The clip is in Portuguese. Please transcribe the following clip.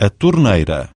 a torneira.